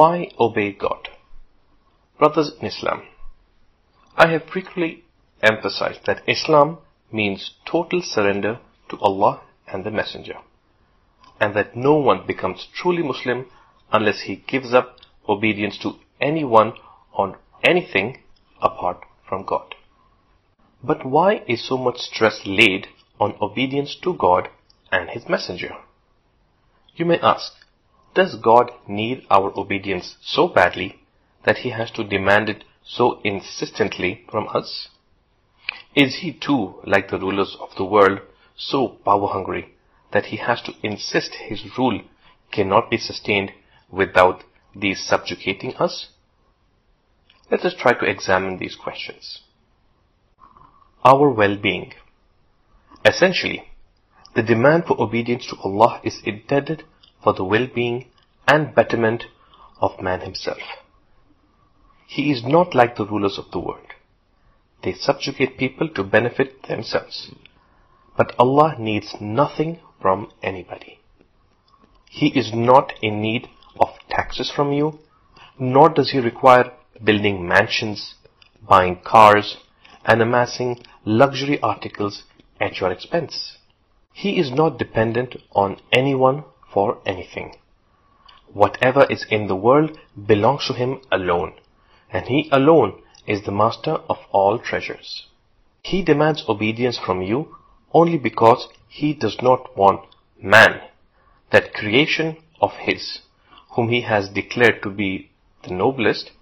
Why obey God? Brothers in Islam, I have frequently emphasized that Islam means total surrender to Allah and the Messenger, and that no one becomes truly Muslim unless he gives up obedience to anyone on anything apart from God. But why is so much stress laid on obedience to God and His Messenger? You may ask, does God need our obedience so badly that He has to demand it so insistently from us? Is He too, like the rulers of the world, so power hungry that He has to insist His rule cannot be sustained without these subjugating us? Let us try to examine these questions. Our well-being. Essentially, the demand for obedience to Allah is intended for the well-being and betterment of man himself. He is not like the rulers of the world. They subjugate people to benefit themselves. But Allah needs nothing from anybody. He is not in need of taxes from you, nor does He require building mansions, buying cars, and amassing luxury articles at your expense. He is not dependent on anyone for anything. Whatever is in the world belongs to him alone, and he alone is the master of all treasures. He demands obedience from you only because he does not want man, that creation of his, whom he has declared to be the noblest,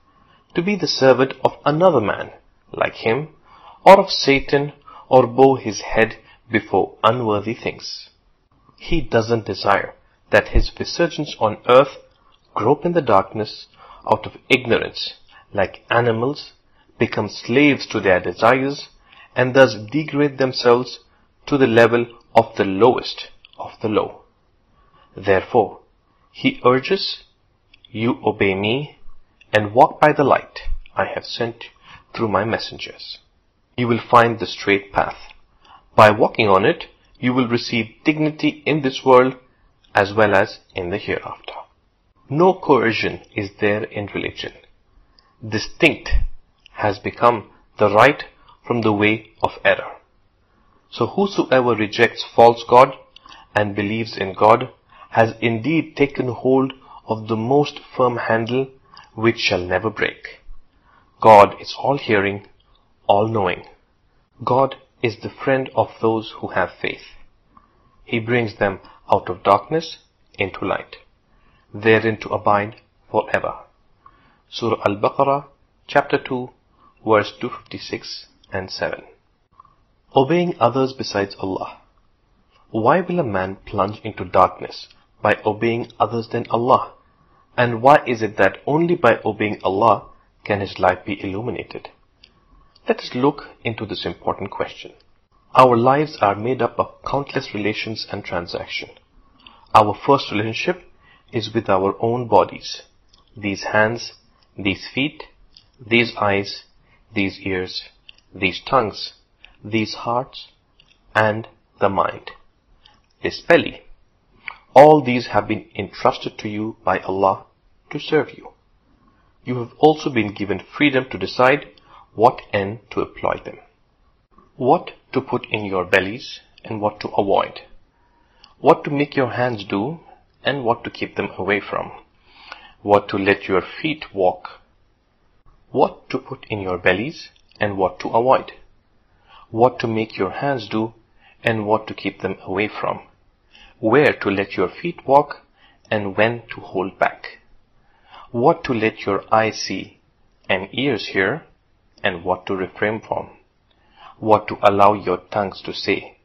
to be the servant of another man like him, or of Satan, or bow his head before unworthy things. He doesn't desire that his vicegerents on earth grope in the darkness out of ignorance, like animals, become slaves to their desires, and thus degrade themselves to the level of the lowest of the low. Therefore, he urges, you obey me and walk by the light I have sent through my messengers. You will find the straight path. By walking on it, you will receive dignity in this world as well as in the hereafter. No coercion is there in religion. Distinct has become the right from the way of error. So whosoever rejects false God and believes in God has indeed taken hold of the most firm handle which shall never break. God is all hearing, all knowing. God is the friend of those who have faith. He brings them out of darkness into light, therein to abide forever. Surah Al-Baqarah, chapter 2, verse 256 and 7. Obeying others besides Allah. Why will a man plunge into darkness by obeying others than Allah? And why is it that only by obeying Allah can his life be illuminated? Let us look into this important question. Our lives are made up of countless relations and transactions. Our first relationship is with our own bodies. These hands, these feet, these eyes, these ears, these tongues, these hearts, and the mind. This belly. All these have been entrusted to you by Allah to serve you. You have also been given freedom to decide what end to employ them. What to put in your bellies and what to avoid. What to make your hands do and what to keep them away from. What to let your feet walk. What to put in your bellies and what to avoid. What to make your hands do and what to keep them away from. Where to let your feet walk and when to hold back. What to let your eyes see and ears hear and what to refrain from. What to allow your tongues to say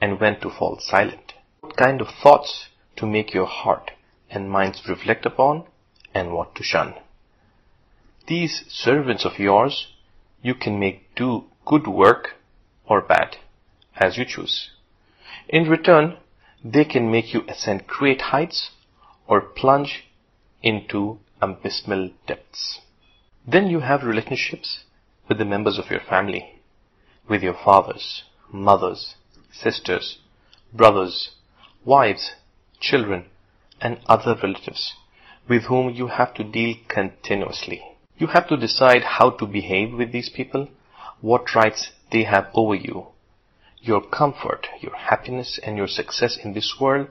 and when to fall silent. What kind of thoughts to make your heart and minds reflect upon and what to shun. These servants of yours you can make do good work or bad, as you choose. In return, they can make you ascend great heights or plunge into abysmal depths. Then you have relationships with the members of your family, with your fathers, mothers, sisters, brothers, wives, children, and other relatives, with whom you have to deal continuously. You have to decide how to behave with these people, what rights they have over you. Your comfort, your happiness and your success in this world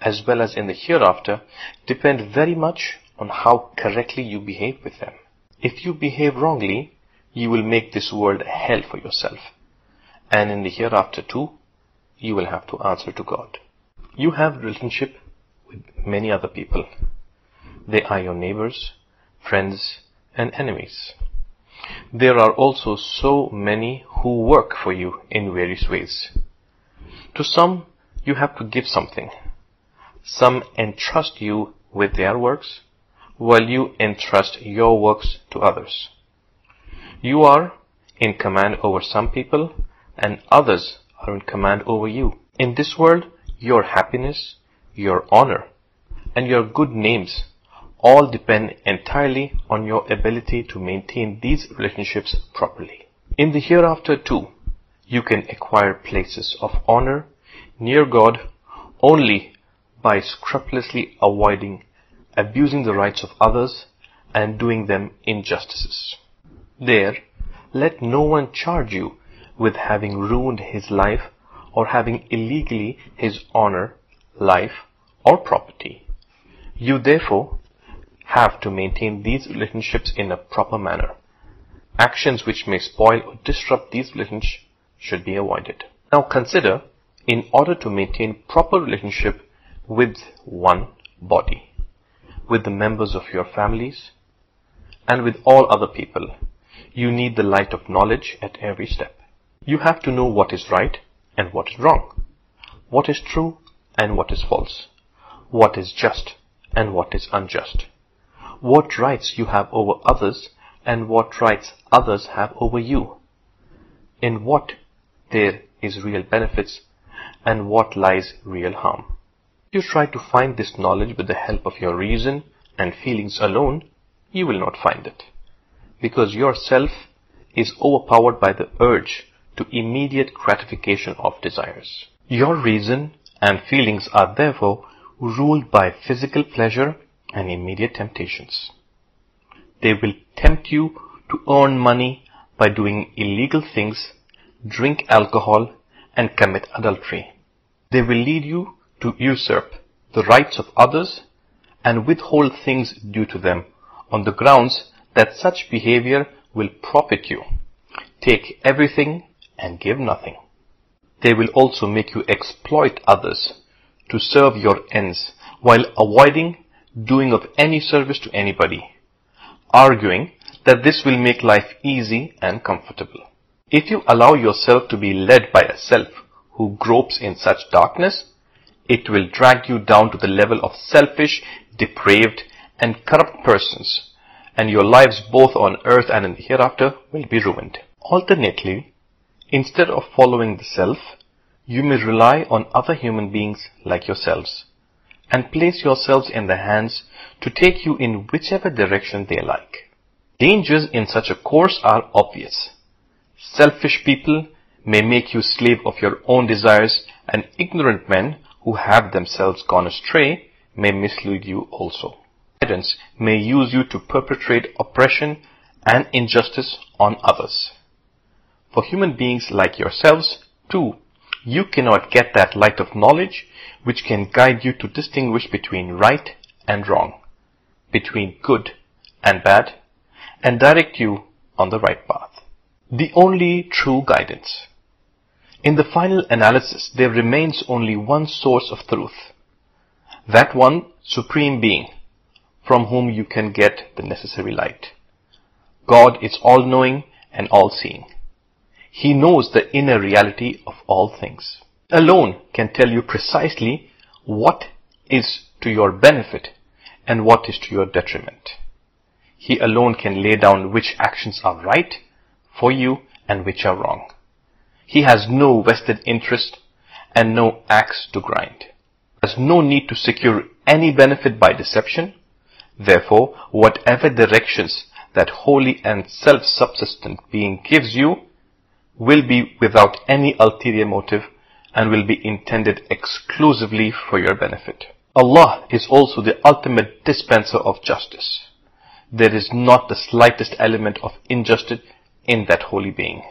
as well as in the hereafter depend very much on how correctly you behave with them. If you behave wrongly, you will make this world a hell for yourself. And in the hereafter too, you will have to answer to God. You have relationship with many other people. They are your neighbors, friends, and enemies. There are also so many who work for you in various ways. To some, you have to give something. Some entrust you with their works, while you entrust your works to others. You are in command over some people, and others are in command over you. In this world, your happiness, your honor, and your good names all depend entirely on your ability to maintain these relationships properly. In the hereafter too, you can acquire places of honor near God only by scrupulously avoiding abusing the rights of others and doing them injustices. There, let no one charge you with having ruined his life or having illegally his honor, life, or property. You therefore have to maintain these relationships in a proper manner. Actions which may spoil or disrupt these relationships should be avoided. Now consider, in order to maintain proper relationship with one body, with the members of your families, and with all other people, you need the light of knowledge at every step. You have to know what is right and what is wrong, what is true and what is false, what is just and what is unjust what rights you have over others and what rights others have over you. In what there is real benefits and what lies real harm. If you try to find this knowledge with the help of your reason and feelings alone, you will not find it. Because your self is overpowered by the urge to immediate gratification of desires. Your reason and feelings are therefore ruled by physical pleasure and immediate temptations. They will tempt you to earn money by doing illegal things, drink alcohol, and commit adultery. They will lead you to usurp the rights of others and withhold things due to them on the grounds that such behavior will profit you. Take everything and give nothing. They will also make you exploit others to serve your ends while avoiding doing of any service to anybody, arguing that this will make life easy and comfortable. If you allow yourself to be led by a self who gropes in such darkness, it will drag you down to the level of selfish, depraved, and corrupt persons, and your lives both on earth and in the hereafter will be ruined. Alternately, instead of following the self, you may rely on other human beings like yourselves and place yourselves in their hands to take you in whichever direction they like. Dangers in such a course are obvious. Selfish people may make you slave of your own desires and ignorant men who have themselves gone astray may mislead you also. Parents may use you to perpetrate oppression and injustice on others. For human beings like yourselves, too, you cannot get that light of knowledge which can guide you to distinguish between right and wrong, between good and bad, and direct you on the right path. The only true guidance. In the final analysis, there remains only one source of truth. That one supreme being from whom you can get the necessary light. God is all-knowing and all-seeing. He knows the inner reality of all things alone can tell you precisely what is to your benefit and what is to your detriment. He alone can lay down which actions are right for you and which are wrong. He has no vested interest and no axe to grind. Has no need to secure any benefit by deception. Therefore, whatever directions that holy and self-subsistent being gives you will be without any ulterior motive and will be intended exclusively for your benefit. Allah is also the ultimate dispenser of justice. There is not the slightest element of injustice in that holy being.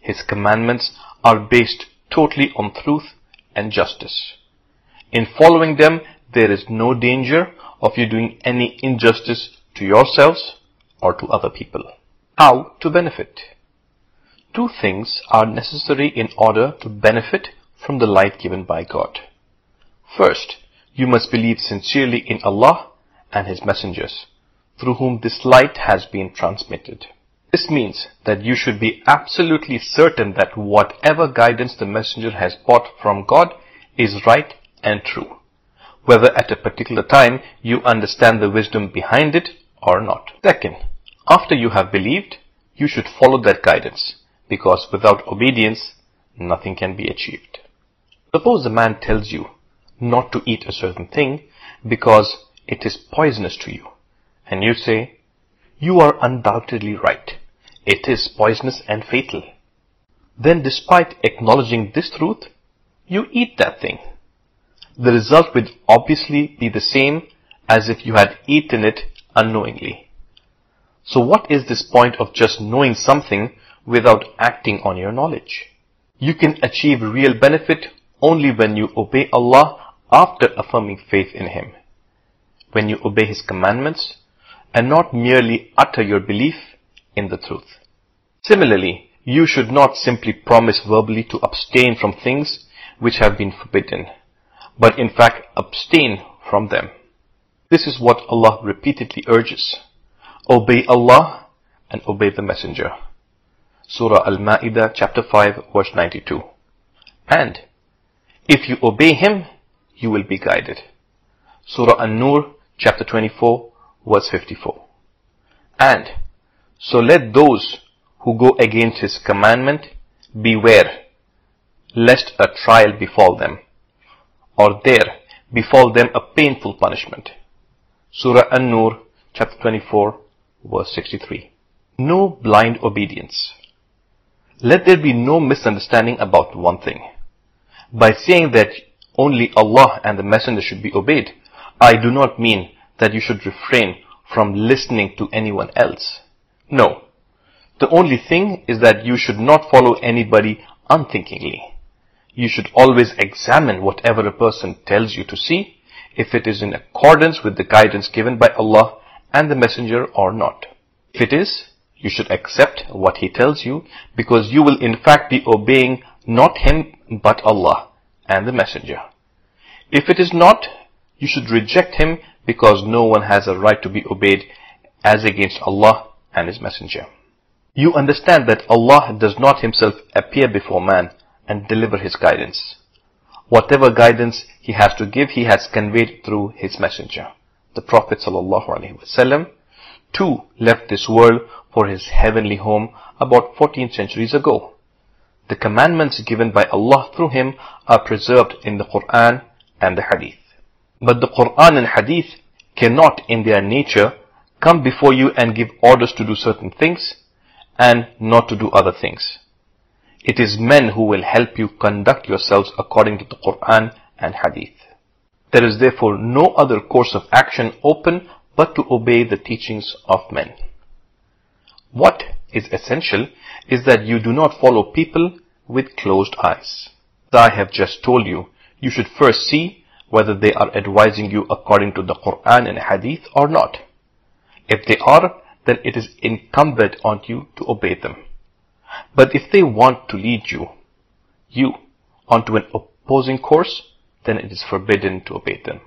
His commandments are based totally on truth and justice. In following them, there is no danger of you doing any injustice to yourselves or to other people. How to benefit? Two things are necessary in order to benefit from the light given by God. First, you must believe sincerely in Allah and His messengers, through whom this light has been transmitted. This means that you should be absolutely certain that whatever guidance the messenger has brought from God is right and true, whether at a particular time you understand the wisdom behind it or not. Second, after you have believed, you should follow that guidance, because without obedience, nothing can be achieved. Suppose a man tells you not to eat a certain thing because it is poisonous to you, and you say, you are undoubtedly right. It is poisonous and fatal. Then despite acknowledging this truth, you eat that thing. The result would obviously be the same as if you had eaten it unknowingly. So what is this point of just knowing something without acting on your knowledge? You can achieve real benefit only when you obey Allah after affirming faith in Him. When you obey His commandments, and not merely utter your belief in the truth. Similarly, you should not simply promise verbally to abstain from things which have been forbidden, but in fact abstain from them. This is what Allah repeatedly urges. Obey Allah and obey the Messenger. Surah Al-Ma'idah chapter 5 verse 92. And if you obey him, you will be guided. Surah An-Nur chapter 24 verse 54. And so let those who go against his commandment beware lest a trial befall them or there befall them a painful punishment. Surah An-Nur chapter 24 verse 63. No blind obedience. Let there be no misunderstanding about one thing. By saying that only Allah and the Messenger should be obeyed, I do not mean that you should refrain from listening to anyone else. No. The only thing is that you should not follow anybody unthinkingly. You should always examine whatever a person tells you to see, if it is in accordance with the guidance given by Allah and the Messenger or not. If it is, you should accept what he tells you because you will in fact be obeying not him but Allah and the Messenger. If it is not, you should reject him because no one has a right to be obeyed as against Allah and His Messenger. You understand that Allah does not Himself appear before man and deliver His guidance. Whatever guidance He has to give, He has conveyed through His Messenger. The Prophet ﷺ too left this world for His heavenly home about 14 centuries ago. The commandments given by Allah through Him are preserved in the Quran and the Hadith. But the Quran and Hadith cannot in their nature come before you and give orders to do certain things and not to do other things. It is men who will help you conduct yourselves according to the Quran and Hadith. There is therefore no other course of action open but to obey the teachings of men. What is essential is that you do not follow people with closed eyes. As I have just told you, you should first see whether they are advising you according to the Quran and Hadith or not. If they are, then it is incumbent on you to obey them. But if they want to lead you, you, onto an opposing course, then it is forbidden to obey them.